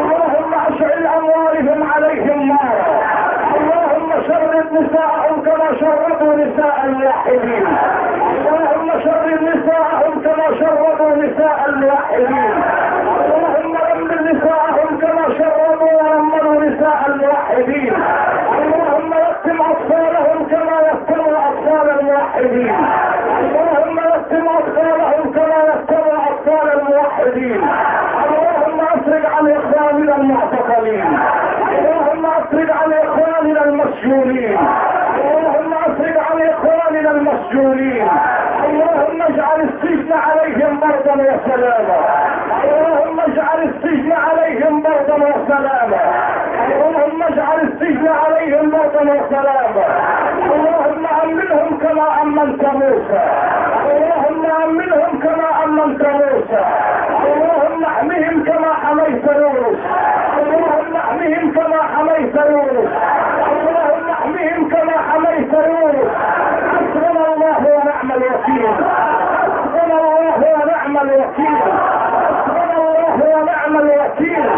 اللهم اشعل أموالهم عليهم نارا. اللهم شرد نساءهم كما شردوا نساء الموحدين اللهم شرد نساءهم كما شردوا نساء الموحدين اللهم دمر نساءهم كما شردوا ونمروا نساء الموحدين اللهم يتم أطفالهم كما يتم أطفال الموحدين اللهم يتم أطفالهم كما يتم أطفال الموحدين اللهم افرج عن إخواننا المعتقلين. اللهم افرج عن إخواننا المسجونين. اللهم افرج عن إخواننا المسجونين. السجن عليهم بردا وسلاما اللهم اجعل السجن عليهم بردا وسلاما اللهم اجعل السجن عليهم بردا وسلاما اللهم أمنهم كما أمنت موسى. اللهم أمنهم كما أمنت موسى. اللهم احمهم كما حميت يونس اللهم احمهم كما حميت يونس العمل يأتينا من نعم الرحمة الوكيل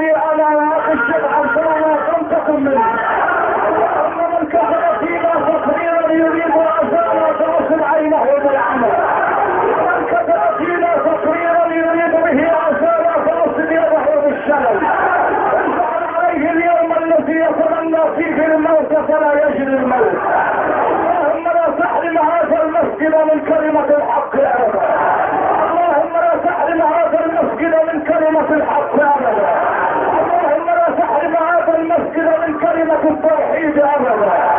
واخي الشيخ عبد الله لم تكن منه اللهم من كتب فينا تقريرا يريد اذانا فاصل عينه بالعمل ومن كتب فينا تقريرا يريد به اذانا فاصل يده بالشلل اجعل عليه اليوم الذي يتمنى فيه الموت فلا يجري الموت اللهم لا تحرم هذا المسجد من كلمة الحق كده من كلمة التوحيد أبدا.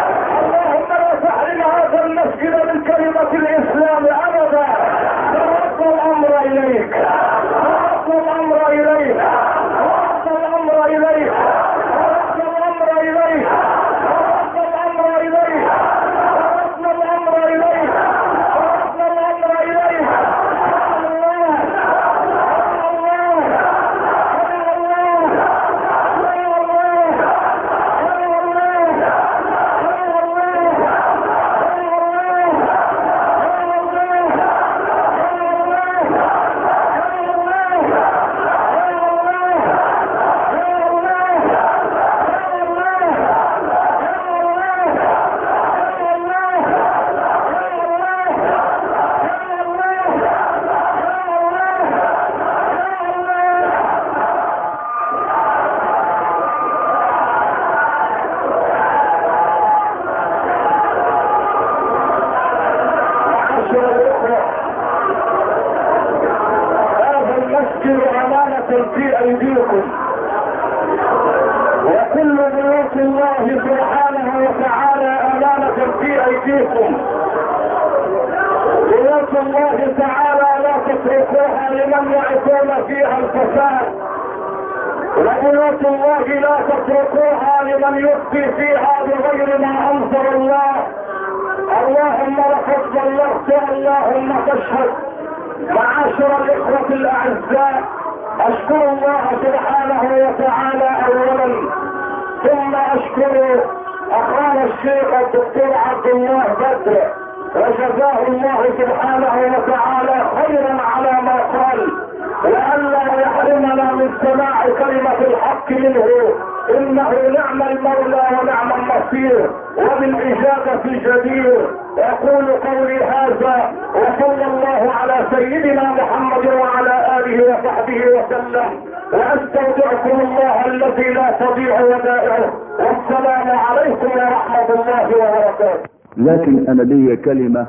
ونعم النصير وبالاجابة جدير أقول قولي هذا وصلى الله على سيدنا محمد وعلى آله وصحبه وسلم وأستودعكم الله الذي لا تضيع ودائعه. والسلام عليكم ورحمة الله وبركاته. لكن أنا لي كلمة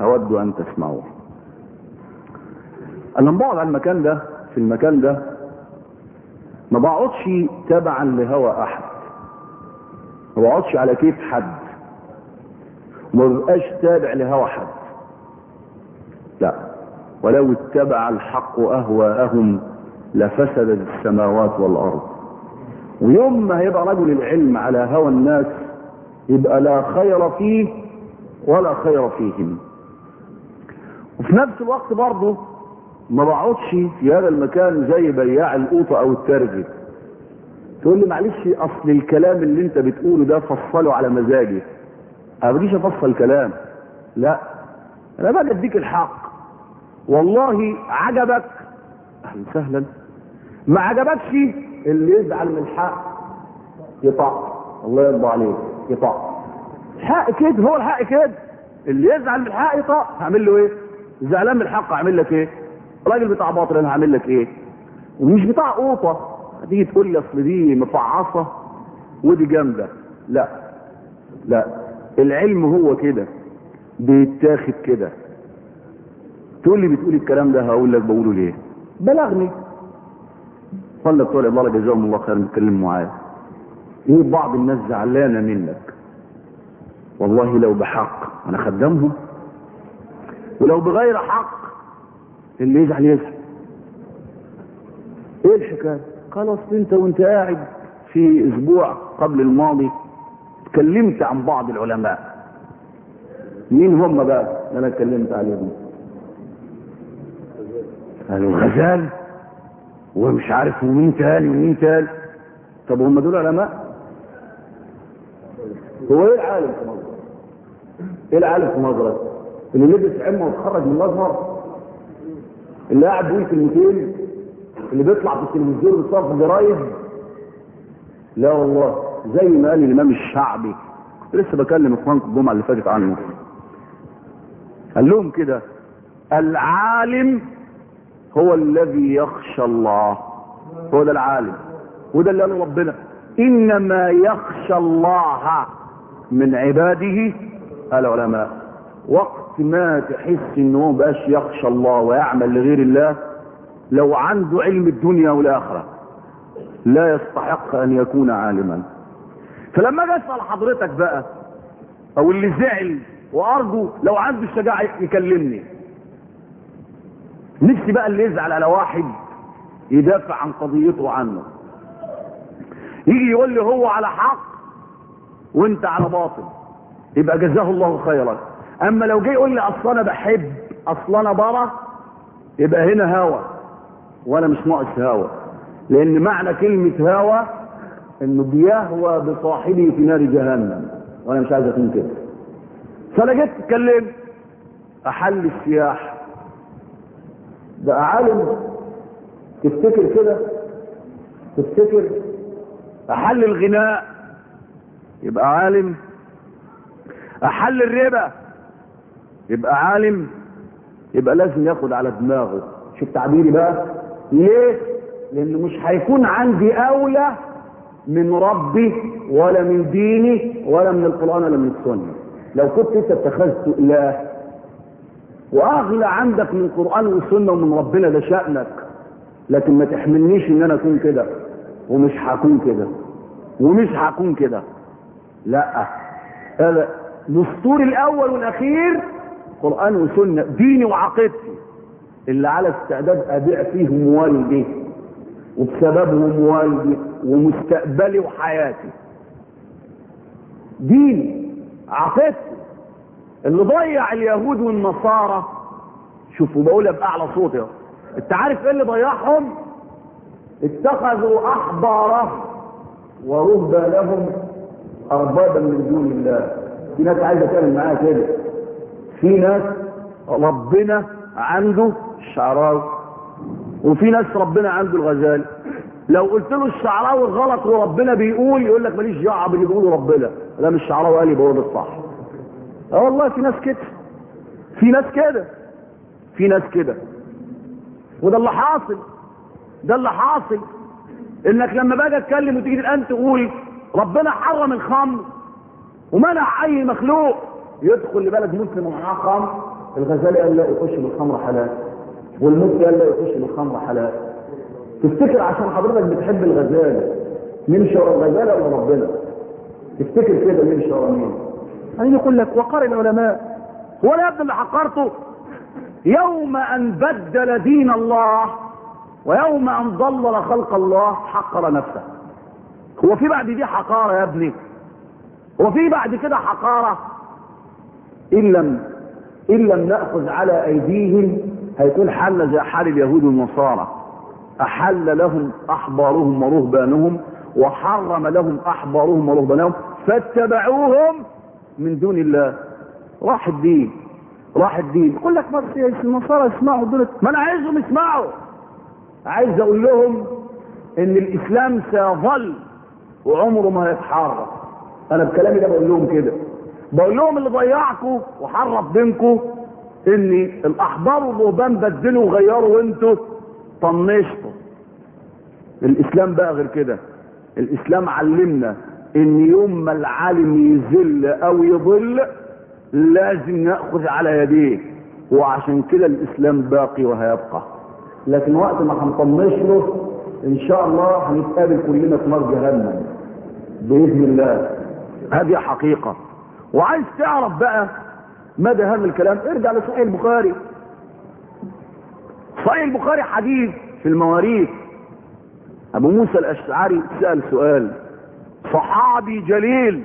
أود أن تسمعوها لما بقعد على المكان ده في المكان ده ما بقعدش تبعا لهوى أحد. ما بقعدش على كيف حد. وما ببقاش تابع لهوى حد. لا. ولو اتبع الحق أهواءهم لفسدت السماوات والأرض. ويوم ما هيبقى رجل العلم على هوى الناس يبقى لا خير فيه ولا خير فيهم. وفي نفس الوقت برضه ما بقعدش في هذا المكان زي بياع القوطة أو الترجي. تقول لي معلش أصل الكلام اللي أنت بتقوله ده فصله على مزاجي. أنا ما بديش أفصل كلام. لا. أنا بقى اديك الحق. والله عجبك. أهلا وسهلا. ما عجبكش اللي يزعل من الحق يطع الله يرضى عليك. يطع الحق كده هو الحق كده. اللي يزعل من الحق يطع هعمل له إيه؟ زعلان من الحق هعمل لك إيه؟ راجل بتاع باطل أنا هعمل لك إيه؟ ومش بتاع قوطة. هتيجي تقول لي أصل دي مفعصة ودي جامدة. لا. لا. العلم هو كده. بيتاخد كده. تقول لي بتقول الكلام ده هقول لك بقوله ليه؟ بلغني. قال بتوع الإدارة جزاهم الله خير بيتكلموا معايا. إيه بعض الناس زعلانة منك. والله لو بحق أنا خدمهم. ولو بغير حق اللي يزعل يزعل. إيه الحكاية؟ قال اصل انت وانت قاعد في أسبوع قبل الماضي اتكلمت عن بعض العلماء. مين هم بقى أنا اتكلمت عليهم؟ قالوا غزال ومش عارف ومين تاني ومين تاني. طب هم دول علماء؟ هو إيه العالم في مصر؟ إيه العالم في مصر؟ اللي لبس عمه وتخرج من الأزهر؟ اللي قاعد بيقول كلمتين اللي بيطلع في التلفزيون بيصرف جرايد لا والله. زي ما قال الإمام الشعبي. لسه بكلم إخوانكم الجمعة اللي فاتت عنه. قال لهم كده. العالم هو الذي يخشى الله. هو ده العالم. وده اللي قاله ربنا. إنما يخشى الله من عباده. العلماء وقت ما تحس ان هو مبقاش يخشى الله ويعمل لغير الله لو عنده علم الدنيا والآخرة لا يستحق أن يكون عالما. فلما أجي اسال حضرتك بقى أو اللي زعل وأرجو لو عنده الشجاعة يكلمني. نفسي بقى اللي يزعل على واحد يدافع عن قضيته عنه. يجي يقول لي هو على حق وانت على باطل. يبقى جزاه الله خيرا. أما لو جه يقول لي أصل أنا بحب أصل أنا برا يبقى هنا هوى وأنا مش ناقص هوى لأن معنى كلمة هوى إنه بيهوى بصاحبه في نار جهنم. وأنا مش عايز أكون كده. فانا جيت اتكلم أحل السياح. ده عالم. تفتكر كده؟ تفتكر؟ أحل الغناء. يبقى عالم. أحل الربا. يبقى عالم. يبقى لازم ياخد على دماغه. شوف تعبيري بقى. ليه؟ لأنه مش هيكون عندي أولى من ربي ولا من ديني ولا من القرآن ولا من السنة. لو كنت أنت اتخذت إله وأغلى عندك من القران والسنة ومن ربنا ده شأنك لكن ما تحملنيش إن أنا أكون كده. ومش هكون كده. ومش هكون كده. لا. هذا دستوري الأول والأخير قرآن وسنة ديني وعقيدتي. اللي على استعداد أبيع فيهم والدي وبسببهم والدي ومستقبلي وحياتي. ديني عقيدتي. اللي ضيع اليهود والنصارى. شوفوا بقولها بأعلى صوت اهو أنت عارف إيه اللي ضيعهم؟ اتخذوا احبارهم ورهبانهم أربابا من دون الله. في ناس عايزة تعمل معاها كده. في ناس ربنا عنده الشعراوي. وفي ناس ربنا عنده الغزالي لو قلت له الشعراوي غلط وربنا بيقول يقول لك ماليش دعوة باللي بيقوله ربنا. لا مش الشعراوي قال يبقى الصح. آه والله في ناس كده. في ناس كده. في ناس كده. وده اللي حاصل. ده اللي حاصل. انك لما باجي اتكلم وتيجي الآن تقول ربنا حرم الخمر ومنع أي مخلوق يدخل لبلد مسلم ومعاه خمر. الغزالي قال لا يخش بالخمر حلال. والمفتي قال لا يخش بالخمر حلال تفتكر عشان حضرتك بتحب الغزالي مين شرع الغزالي ولا ربنا؟ تفتكر كده مين شرع مين؟ يعني يقول لك وقار العلماء هو لا يبدو اللي حقرته يوم أن بدل دين الله ويوم أن ضلل خلق الله حقر نفسه. هو في بعد دي حقارة يا ابني؟ هو في بعد كده حقارة؟ إن لم إن لم نأخذ على أيديهم هيكون حل زي حال اليهود والنصارى. أحل لهم احبارهم ورهبانهم وحرم لهم احبارهم ورهبانهم. فاتبعوهم من دون الله. راح الدين راح الدين. يقول لك النصارى اسمعوا دول ما أنا عايزهم يسمعوا. عايز أقول لهم إن الإسلام سيظل وعمره ما هيتحرك. أنا بكلامي ده بقول لهم كده. بقول لهم اللي ضيعكم وحرف دينكم ان الاحبار والرهبان بدلوا وغيروا وانتوا طنشتوا. الإسلام بقى غير كده. الإسلام علمنا إن يوم ما العالم يذل أو يضل لازم نأخذ على يديه وعشان كده الإسلام باقي وهيبقى. لكن وقت ما هنطنش له إن شاء الله هنتقابل كلنا في نار جهنم. بإذن الله. هذه حقيقة. وعايز تعرف بقى مدى هذا الكلام؟ ارجع لصحيح البخاري. صحيح البخاري حديث في المواريث. أبو موسى الأشعري سأل سؤال. صحابي جليل.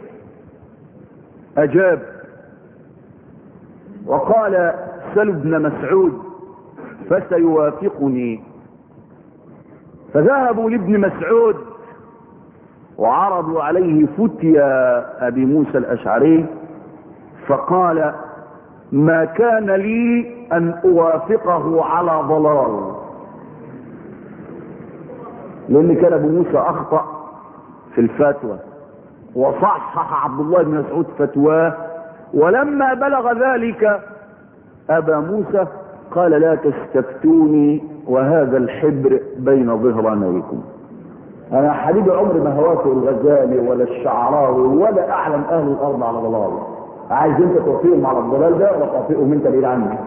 أجاب. وقال سل ابن مسعود فسيوافقني. فذهبوا لابن مسعود وعرضوا عليه فتيا أبي موسى الأشعري فقال ما كان لي أن أوافقه على ضلال. لأن كان أبو موسى أخطأ في الفتوى وصحح عبد الله بن مسعود فتواه. ولما بلغ ذلك أبا موسى قال لا تستفتوني وهذا الحبر بين ظهرانيكم أنا حبيبي عمري ما هواته الغزالي ولا الشعراوي ولا أعلم أهل الأرض على ضلال. عايز انت توفيقهم على الضلال ده وتوفيقهم انت بعيد عني.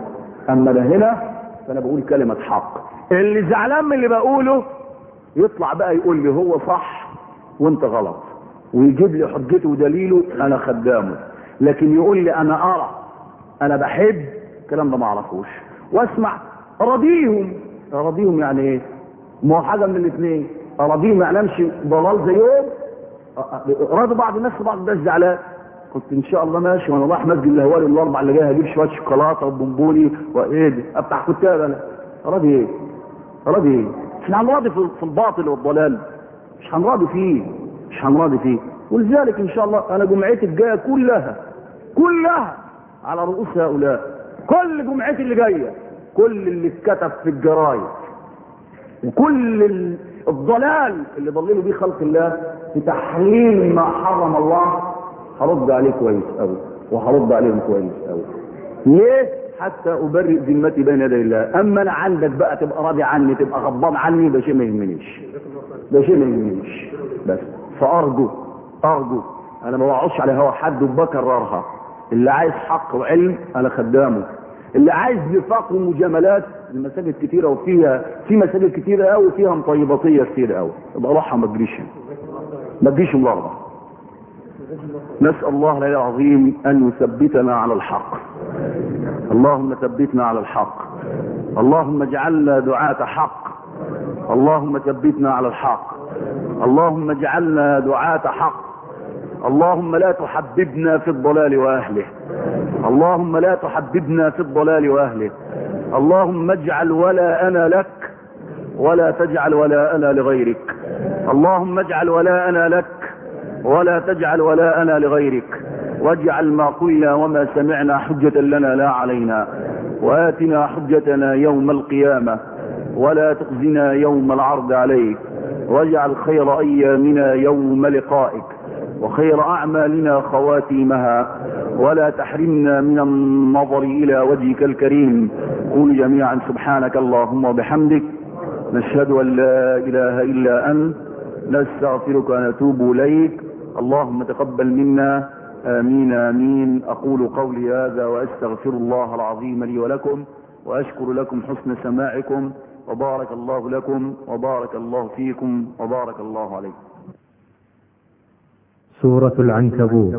اما أنا هنا فانا بقول كلمة حق. اللي زعلان من اللي بقوله يطلع بقى يقول لي هو صح وانت غلط. ويجيب لي حجته ودليله أنا خدامه. لكن يقول لي أنا ارى أنا بحب الكلام ده ما اعرفوش. واسمع اراضيهم اراضيهم يعني إيه؟ ما هو حاجة من الاثنين. اراضيهم يعني امشي ضلال زيهم. راضي بعض الناس بعض الناس زعلان. كنت إن شاء الله ماشي وأنا رايح مسجد الهواري الاربع اللي جاي هجيب شوية شوكولاتة وبونبوني وإيه دي بتاع كتاب أنا. راضي إيه؟ راضي إيه؟ مش هنراضي في الباطل والضلال. مش هنراضي فيه مش هنراضي فيه. ولذلك إن شاء الله أنا جمعتي الجاية كلها كلها على رؤوس هؤلاء. كل جمعتي اللي جاية كل اللي اتكتب في الجرايد. وكل الضلال اللي ضللوا بيه خلق الله في تحليل ما حرم الله هرد عليه كويس قوي وهرد عليهم كويس قوي ليه؟ حتى أبرئ ذمتي بين يدي الله. أما أنا عندك بقى تبقى راضي عني تبقى غضبان عني ده شيء ما يهمنيش. ده شيء ما يهمنيش. بس فأرجو أرجو. أنا ما بقعدش على هوا حد وبكررها اللي عايز حق وعلم أنا خدامه. اللي عايز نفاق ومجاملات المساجد كتيرة وفيها في مساجد كتيرة قوي فيها مطيباتية كتير قوي يبقى روحها ما تجريش ما تجيش الاربع نسأل الله العظيم أن يثبتنا على الحق. اللهم ثبتنا على الحق. اللهم اجعلنا دعاة حق. اللهم ثبتنا على الحق. اللهم اجعلنا دعاة حق. اللهم لا تحببنا في الضلال وأهله. اللهم لا تحببنا في الضلال وأهله. اللهم اجعل ولا أنا لك ولا تجعل ولا أنا لغيرك. اللهم اجعل ولا أنا لك ولا تجعل ولا أنا لغيرك. واجعل ما قلنا وما سمعنا حجة لنا لا علينا. وآتنا حجتنا يوم القيامة. ولا تخزنا يوم العرض عليك. واجعل خير أيامنا يوم لقائك. وخير أعمالنا خواتيمها. ولا تحرمنا من النظر إلى وجهك الكريم. قول جميعا سبحانك اللهم وبحمدك. نشهد أن لا إله إلا أنت. نستغفرك ونتوب إليك. اللهم تقبل منا. آمين آمين. أقول قولي هذا وأستغفر الله العظيم لي ولكم وأشكر لكم حسن سماعكم وبارك الله لكم وبارك الله فيكم وبارك الله عليكم. سورة العنكبوت.